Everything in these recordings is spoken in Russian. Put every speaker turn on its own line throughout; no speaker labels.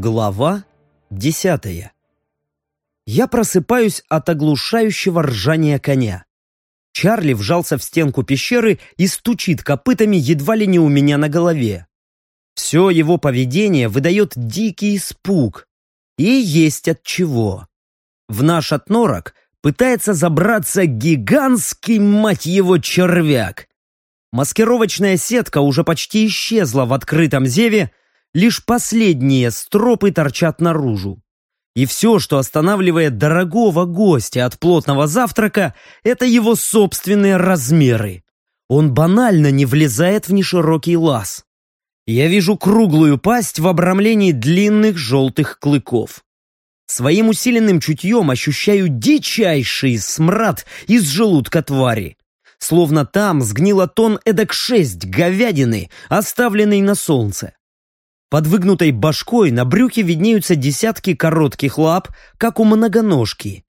Глава десятая Я просыпаюсь от оглушающего ржания коня. Чарли вжался в стенку пещеры и стучит копытами едва ли не у меня на голове. Все его поведение выдает дикий испуг. И есть от чего. В наш отнорок пытается забраться гигантский, мать его, червяк. Маскировочная сетка уже почти исчезла в открытом зеве, лишь последние стропы торчат наружу. И все, что останавливает дорогого гостя от плотного завтрака, это его собственные размеры. Он банально не влезает в неширокий лаз. Я вижу круглую пасть в обрамлении длинных желтых клыков. Своим усиленным чутьем ощущаю дичайший смрад из желудка твари. Словно там сгнило тон эдак шесть говядины, оставленной на солнце. Под выгнутой башкой на брюхе виднеются десятки коротких лап, как у многоножки.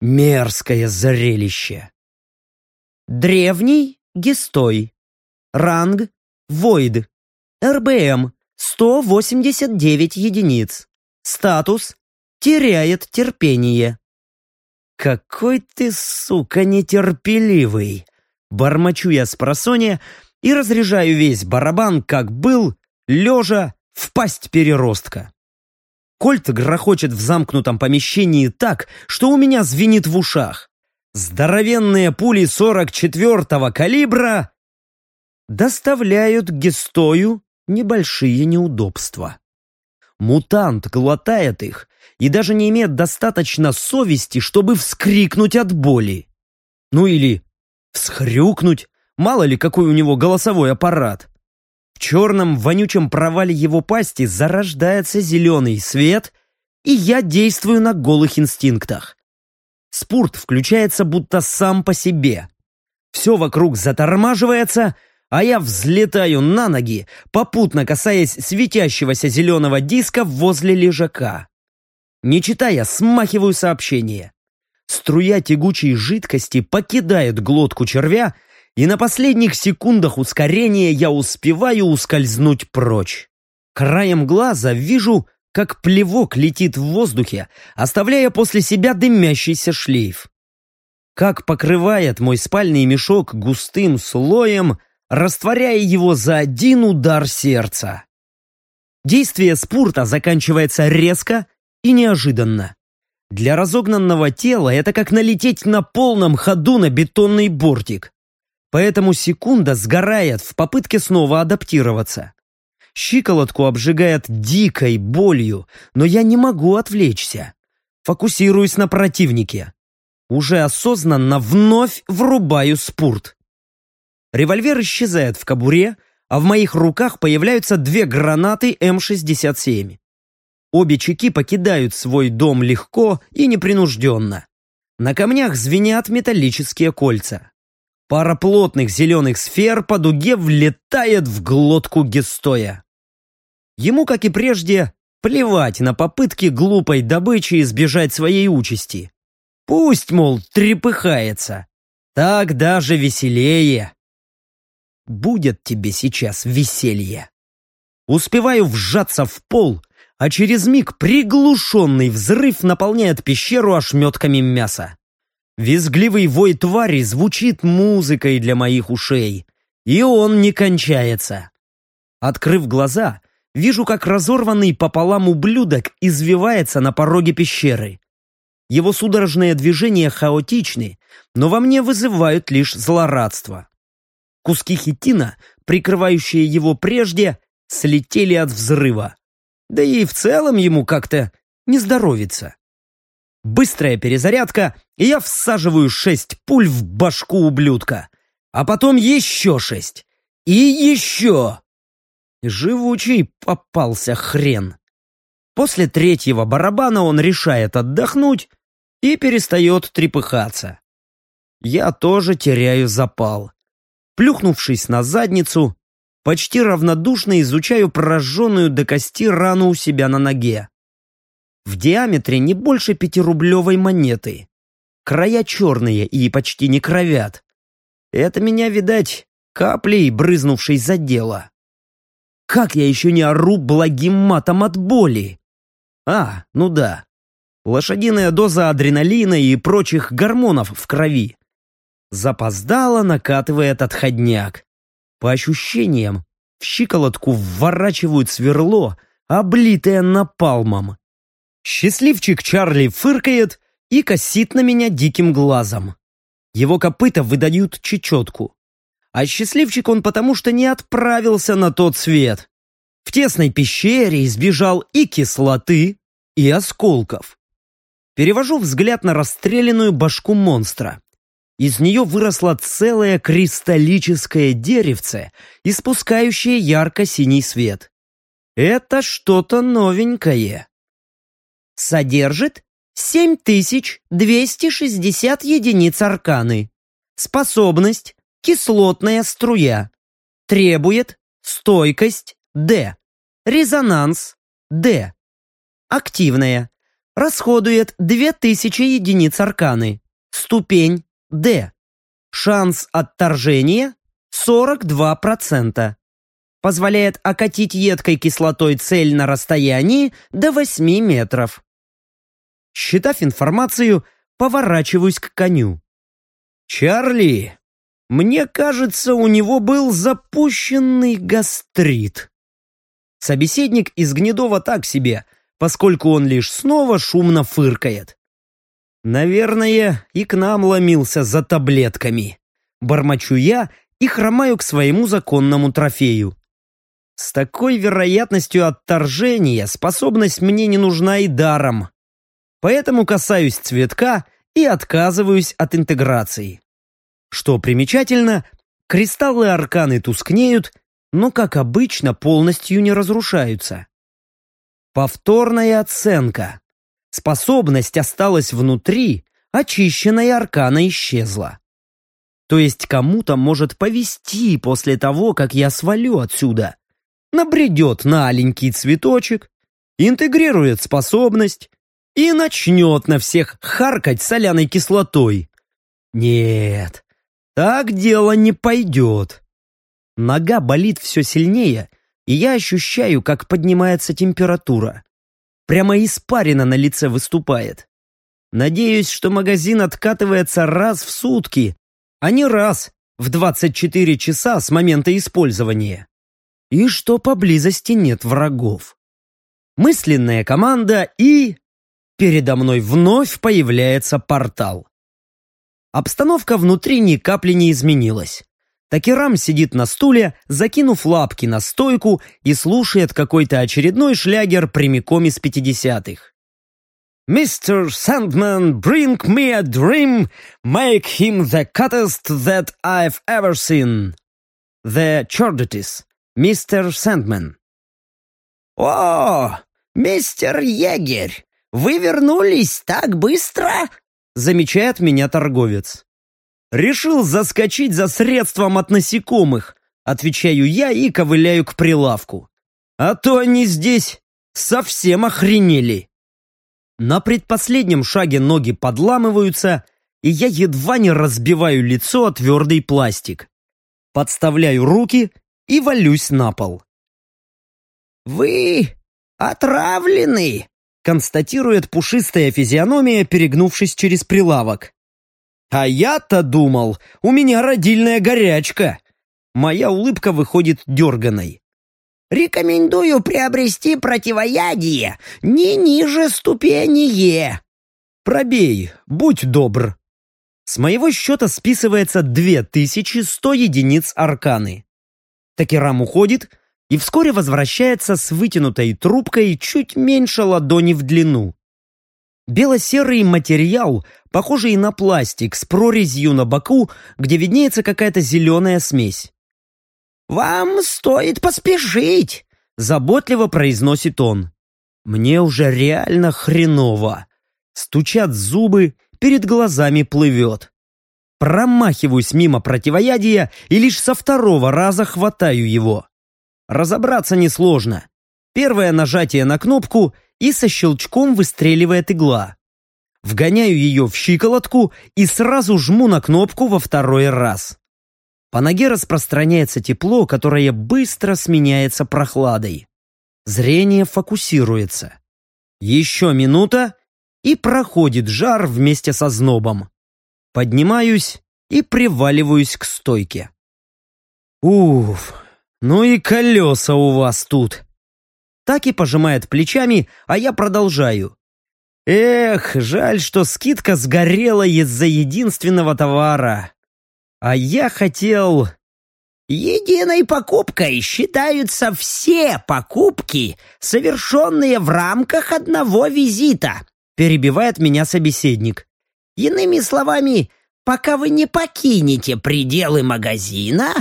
Мерзкое зрелище. Древний Гестой. Ранг Войд. РБМ 189 единиц. Статус теряет терпение. «Какой ты, сука, нетерпеливый!» Бормочу я с просонья и разряжаю весь барабан, как был, лежа в пасть переростка. Кольт грохочет в замкнутом помещении так, что у меня звенит в ушах. Здоровенные пули 44-го калибра доставляют Гестою небольшие неудобства. Мутант глотает их и даже не имеет достаточно совести, чтобы вскрикнуть от боли. Ну или всхрюкнуть, мало ли какой у него голосовой аппарат черном вонючем провале его пасти зарождается зеленый свет, и я действую на голых инстинктах. Спорт включается будто сам по себе. Все вокруг затормаживается, а я взлетаю на ноги, попутно касаясь светящегося зеленого диска возле лежака. Не читая, смахиваю сообщение. Струя тягучей жидкости покидает глотку червя, и на последних секундах ускорения я успеваю ускользнуть прочь. Краем глаза вижу, как плевок летит в воздухе, оставляя после себя дымящийся шлейф. Как покрывает мой спальный мешок густым слоем, растворяя его за один удар сердца. Действие спурта заканчивается резко и неожиданно. Для разогнанного тела это как налететь на полном ходу на бетонный бортик. Поэтому секунда сгорает в попытке снова адаптироваться. Щиколотку обжигает дикой болью, но я не могу отвлечься. Фокусируюсь на противнике. Уже осознанно вновь врубаю спурт. Револьвер исчезает в кобуре, а в моих руках появляются две гранаты М-67. Обе чеки покидают свой дом легко и непринужденно. На камнях звенят металлические кольца. Пара плотных зеленых сфер по дуге влетает в глотку Гестоя. Ему, как и прежде, плевать на попытки глупой добычи избежать своей участи. Пусть, мол, трепыхается. Так даже веселее. Будет тебе сейчас веселье. Успеваю вжаться в пол, а через миг приглушенный взрыв наполняет пещеру ошметками мяса. Визгливый вой твари звучит музыкой для моих ушей. И он не кончается. Открыв глаза, вижу, как разорванный пополам ублюдок извивается на пороге пещеры. Его судорожные движения хаотичны, но во мне вызывают лишь злорадство. Куски хитина, прикрывающие его прежде, слетели от взрыва. Да и в целом ему как-то не здоровится. Быстрая перезарядка, и я всаживаю шесть пуль в башку ублюдка. А потом еще шесть. И еще. Живучий попался хрен. После третьего барабана он решает отдохнуть и перестает трепыхаться. Я тоже теряю запал. Плюхнувшись на задницу, почти равнодушно изучаю прожженную до кости рану у себя на ноге в диаметре не больше пятирублевой монеты. Края черные и почти не кровят. Это меня, видать, каплей, брызнувшей за дело. Как я еще не ору благим матом от боли? А, ну да. Лошадиная доза адреналина и прочих гормонов в крови. Запоздало накатывает отходняк. По ощущениям, в щиколотку вворачивают сверло, облитое напалмом. Счастливчик Чарли фыркает и косит на меня диким глазом. Его копыта выдают чечетку. А счастливчик он потому, что не отправился на тот свет. В тесной пещере избежал и кислоты, и осколков. Перевожу взгляд на расстрелянную башку монстра. Из нее выросло целое кристаллическое деревце, испускающее ярко-синий свет. Это что-то новенькое. Содержит 7260 единиц арканы. Способность – кислотная струя. Требует стойкость – D. Резонанс – D. Активная. Расходует 2000 единиц арканы. Ступень – D. Шанс отторжения – 42%. Позволяет окатить едкой кислотой цель на расстоянии до 8 метров. Считав информацию, поворачиваюсь к коню. «Чарли, мне кажется, у него был запущенный гастрит». Собеседник из Гнедова так себе, поскольку он лишь снова шумно фыркает. «Наверное, и к нам ломился за таблетками». Бормочу я и хромаю к своему законному трофею. С такой вероятностью отторжения способность мне не нужна и даром. Поэтому касаюсь цветка и отказываюсь от интеграции. Что примечательно, кристаллы арканы тускнеют, но, как обычно, полностью не разрушаются. Повторная оценка. Способность осталась внутри, очищенная аркана исчезла. То есть кому-то может повести после того, как я свалю отсюда. Набредет на аленький цветочек, интегрирует способность, и начнет на всех харкать соляной кислотой. Нет, так дело не пойдет. Нога болит все сильнее, и я ощущаю, как поднимается температура. Прямо испарина на лице выступает. Надеюсь, что магазин откатывается раз в сутки, а не раз в 24 часа с момента использования. И что поблизости нет врагов. Мысленная команда и передо мной вновь появляется портал. Обстановка внутри ни капли не изменилась. Такерам сидит на стуле, закинув лапки на стойку и слушает какой-то очередной шлягер прямиком из пятидесятых. «Mr. Sandman, bring me a dream, make him the cuttest that I've ever seen». The Chorditis, Mr. Sandman. «О, мистер егерь, «Вы вернулись так быстро?» — замечает меня торговец. «Решил заскочить за средством от насекомых», — отвечаю я и ковыляю к прилавку. «А то они здесь совсем охренели». На предпоследнем шаге ноги подламываются, и я едва не разбиваю лицо о твердый пластик. Подставляю руки и валюсь на пол. «Вы отравлены!» констатирует пушистая физиономия, перегнувшись через прилавок. «А я-то думал, у меня родильная горячка!» Моя улыбка выходит дерганой. «Рекомендую приобрести противоядие не ниже ступени Е». «Пробей, будь добр». С моего счета списывается 2100 единиц арканы. Такерам уходит, и вскоре возвращается с вытянутой трубкой чуть меньше ладони в длину. Бело-серый материал, похожий на пластик с прорезью на боку, где виднеется какая-то зеленая смесь. «Вам стоит поспешить!» — заботливо произносит он. «Мне уже реально хреново!» Стучат зубы, перед глазами плывет. Промахиваюсь мимо противоядия и лишь со второго раза хватаю его. Разобраться несложно. Первое нажатие на кнопку и со щелчком выстреливает игла. Вгоняю ее в щиколотку и сразу жму на кнопку во второй раз. По ноге распространяется тепло, которое быстро сменяется прохладой. Зрение фокусируется. Еще минута, и проходит жар вместе со знобом. Поднимаюсь и приваливаюсь к стойке. Уф, ну и колеса у вас тут. Так и пожимает плечами, а я продолжаю. Эх, жаль, что скидка сгорела из-за единственного товара. А я хотел...
Единой покупкой считаются все покупки, совершенные в рамках одного визита, перебивает меня собеседник. Иными словами, пока вы не покинете пределы магазина,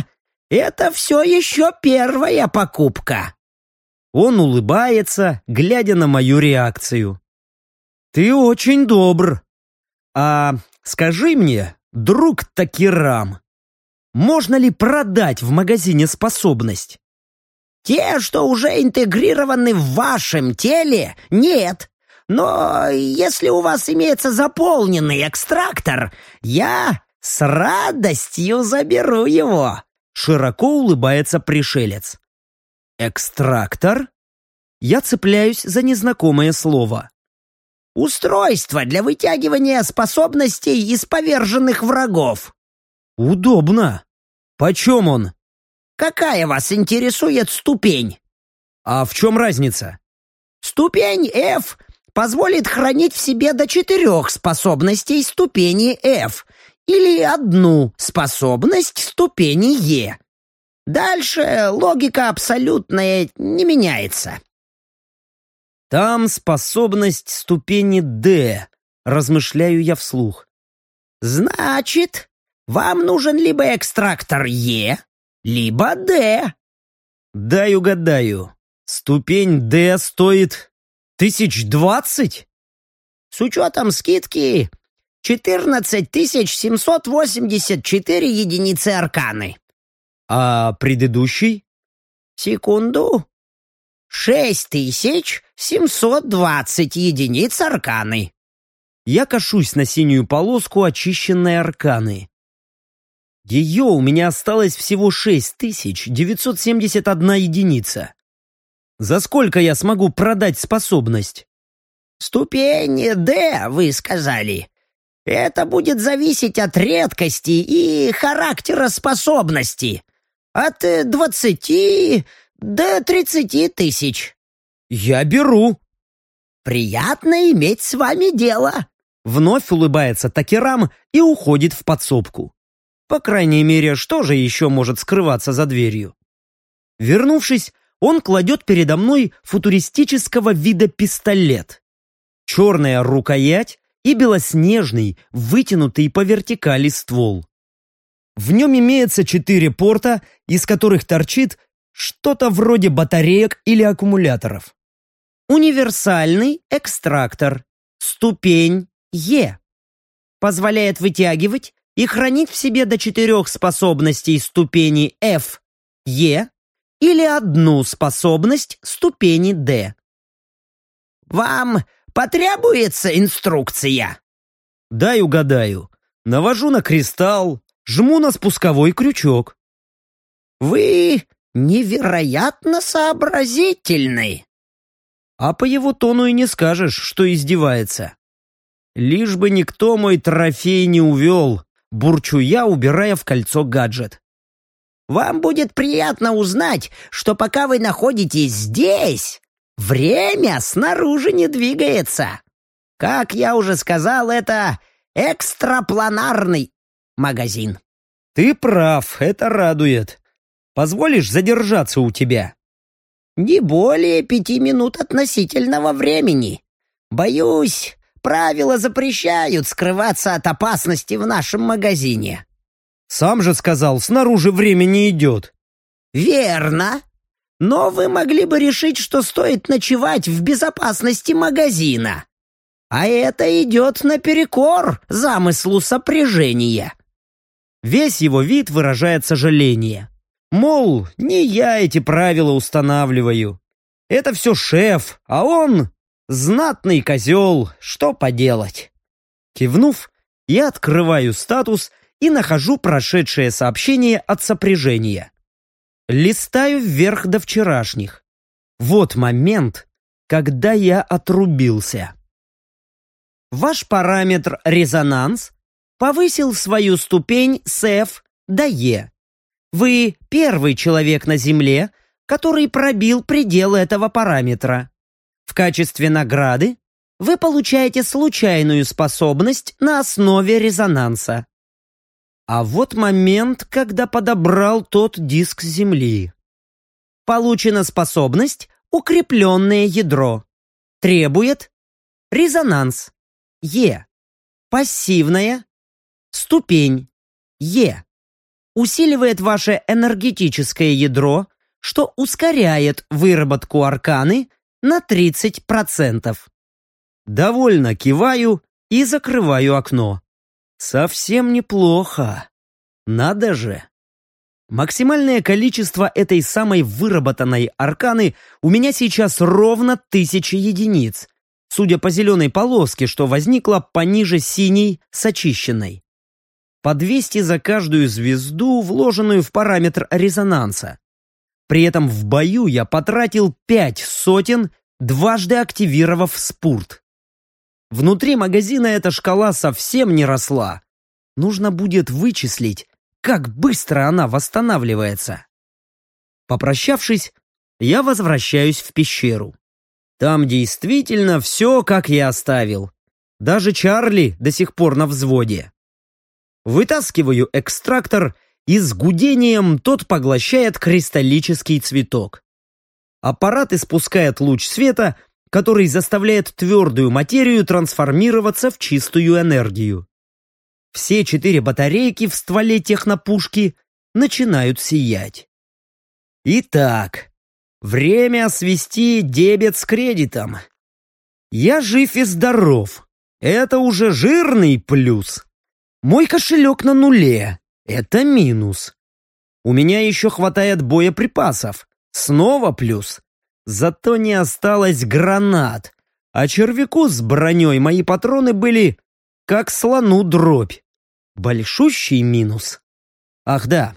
это все еще первая покупка.
Он улыбается, глядя на мою реакцию. «Ты очень добр. А скажи мне, друг Такирам, можно ли продать в магазине способность?»
«Те, что уже интегрированы в вашем теле, нет. Но если у вас имеется заполненный экстрактор, я с радостью заберу его», —
широко улыбается пришелец. «Экстрактор?» Я цепляюсь за незнакомое слово.
Устройство для вытягивания способностей из поверженных врагов.
Удобно. Почем он?
Какая вас интересует ступень?
А в чем разница?
Ступень F позволит хранить в себе до четырех способностей ступени F или одну способность ступени E. Дальше логика абсолютная не меняется.
Там способность ступени «Д», размышляю я вслух.
Значит, вам нужен либо экстрактор Е, либо Д.
Дай угадаю. Ступень Д стоит тысяч двадцать?
С учетом скидки четырнадцать тысяч семьсот восемьдесят четыре единицы арканы.
А предыдущий?
Секунду. Шесть тысяч семьсот двадцать единиц арканы.
Я кашусь на синюю полоску очищенной арканы. Ее у меня осталось всего шесть тысяч девятьсот семьдесят одна единица. За сколько я смогу продать способность?
Ступень «Д», вы сказали. Это будет зависеть от редкости и характера способности. От двадцати до тридцати тысяч».
«Я беру».
«Приятно иметь с вами дело».
Вновь улыбается Такерам и уходит в подсобку. По крайней мере, что же еще может скрываться за дверью? Вернувшись, он кладет передо мной футуристического вида пистолет. Черная рукоять и белоснежный, вытянутый по вертикали ствол. В нем имеется четыре порта, из которых торчит что-то вроде батареек или аккумуляторов. Универсальный экстрактор. Ступень Е. Позволяет вытягивать и хранить в себе до четырех способностей ступени F, Е или одну способность ступени D.
«Вам потребуется инструкция?»
«Дай угадаю. Навожу на кристалл, жму на спусковой крючок».
«Вы невероятно сообразительный.
А по его тону и не скажешь, что издевается. Лишь бы никто мой трофей не увел, бурчу я, убирая в кольцо гаджет.
Вам будет приятно узнать, что пока вы находитесь здесь, время снаружи не двигается. Как я уже сказал, это экстрапланарный магазин.
Ты прав, это радует. Позволишь задержаться у тебя?»
«Не более пяти минут относительного времени. Боюсь, правила запрещают скрываться от опасности в нашем магазине».
«Сам же сказал, снаружи время не идет».
«Верно. Но вы могли бы решить, что стоит ночевать в безопасности магазина. А это идет наперекор замыслу сопряжения».
Весь его вид выражает сожаление. Мол, не я эти правила устанавливаю. Это все шеф, а он знатный козел, что поделать. Кивнув, я открываю статус и нахожу прошедшее сообщение от сопряжения. Листаю вверх до вчерашних. Вот момент, когда я отрубился. Ваш параметр резонанс повысил свою ступень с F до E. Вы первый человек на Земле, который пробил пределы этого параметра. В качестве награды вы получаете случайную способность на основе резонанса. А вот момент, когда подобрал тот диск Земли. Получена способность «Укрепленное ядро». Требует резонанс. Е. Пассивная. Ступень. Е. Усиливает ваше энергетическое ядро, что ускоряет выработку арканы на 30%. Довольно киваю и закрываю окно. Совсем неплохо. Надо же. Максимальное количество этой самой выработанной арканы у меня сейчас ровно тысяча единиц, судя по зеленой полоске, что возникла пониже синей с очищенной. По 200 за каждую звезду, вложенную в параметр резонанса. При этом в бою я потратил пять сотен, дважды активировав спурт. Внутри магазина эта шкала совсем не росла. Нужно будет вычислить, как быстро она восстанавливается. Попрощавшись, я возвращаюсь в пещеру. Там действительно все, как я оставил. Даже Чарли до сих пор на взводе. Вытаскиваю экстрактор, и с гудением тот поглощает кристаллический цветок. Аппарат испускает луч света, который заставляет твердую материю трансформироваться в чистую энергию. Все четыре батарейки в стволе технопушки начинают сиять. Итак, время свести дебет с кредитом. Я жив и здоров. Это уже жирный плюс. Мой кошелек на нуле. Это минус. У меня еще хватает боеприпасов. Снова плюс. Зато не осталось гранат, а червяку с броней мои патроны были как слону дробь. Большущий минус. Ах да,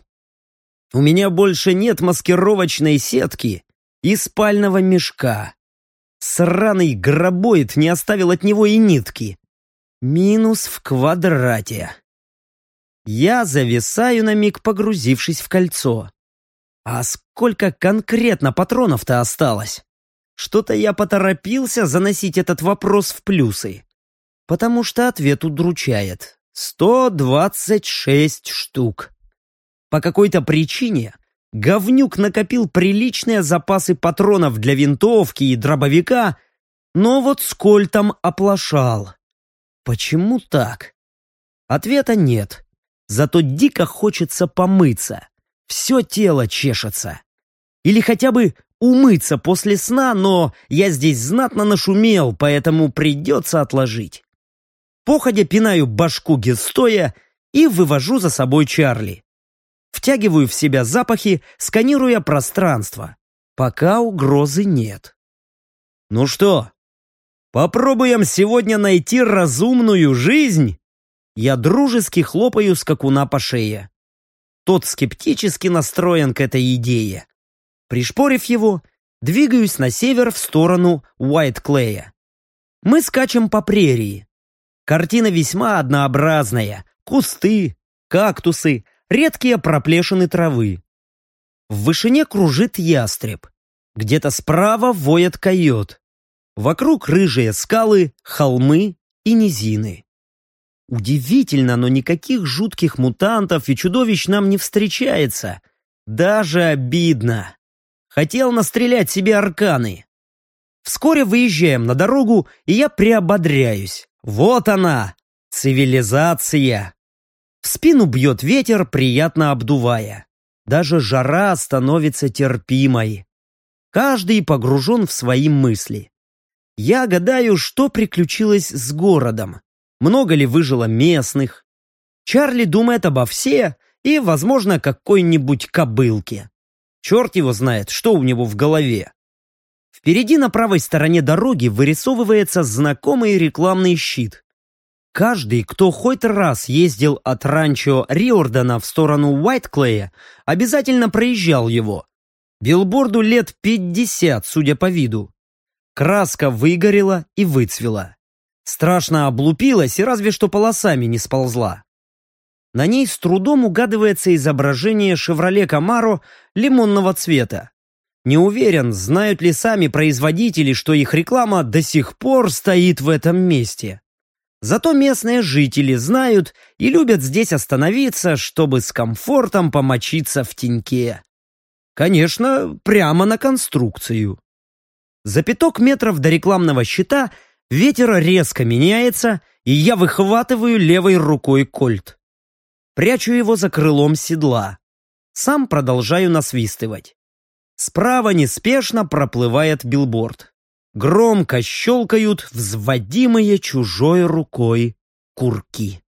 у меня больше нет маскировочной сетки и спального мешка. Сраный гробоид не оставил от него и нитки. Минус в квадрате. Я зависаю на миг, погрузившись в кольцо. А сколько конкретно патронов-то осталось? Что-то я поторопился заносить этот вопрос в плюсы. Потому что ответ удручает. 126 штук. По какой-то причине говнюк накопил приличные запасы патронов для винтовки и дробовика, но вот с кольтом оплошал. Почему так? Ответа нет. Зато дико хочется помыться. Все тело чешется. Или хотя бы умыться после сна, но я здесь знатно нашумел, поэтому придется отложить. Походя пинаю башку Гестоя и вывожу за собой Чарли. Втягиваю в себя запахи, сканируя пространство. Пока угрозы нет. Ну что, попробуем сегодня найти разумную жизнь? Я дружески хлопаю скакуна по шее. Тот скептически настроен к этой идее. Пришпорив его, двигаюсь на север в сторону Уайт-Клея. Мы скачем по прерии. Картина весьма однообразная. Кусты, кактусы, редкие проплешины травы. В вышине кружит ястреб. Где-то справа воет койот. Вокруг рыжие скалы, холмы и низины. Удивительно, но никаких жутких мутантов и чудовищ нам не встречается. Даже обидно. Хотел настрелять себе арканы. Вскоре выезжаем на дорогу, и я приободряюсь. Вот она, цивилизация. В спину бьет ветер, приятно обдувая. Даже жара становится терпимой. Каждый погружен в свои мысли. Я гадаю, что приключилось с городом много ли выжило местных. Чарли думает обо все и, возможно, какой-нибудь кобылке. Черт его знает, что у него в голове. Впереди на правой стороне дороги вырисовывается знакомый рекламный щит. Каждый, кто хоть раз ездил от ранчо Риордана в сторону Уайтклея, обязательно проезжал его. Билборду лет 50, судя по виду. Краска выгорела и выцвела. Страшно облупилась и разве что полосами не сползла. На ней с трудом угадывается изображение «Шевроле Камаро» лимонного цвета. Не уверен, знают ли сами производители, что их реклама до сих пор стоит в этом месте. Зато местные жители знают и любят здесь остановиться, чтобы с комфортом помочиться в теньке. Конечно, прямо на конструкцию. За пяток метров до рекламного щита ветер резко меняется, и я выхватываю левой рукой кольт. Прячу его за крылом седла. Сам продолжаю насвистывать. Справа неспешно проплывает билборд. Громко щелкают взводимые чужой рукой курки.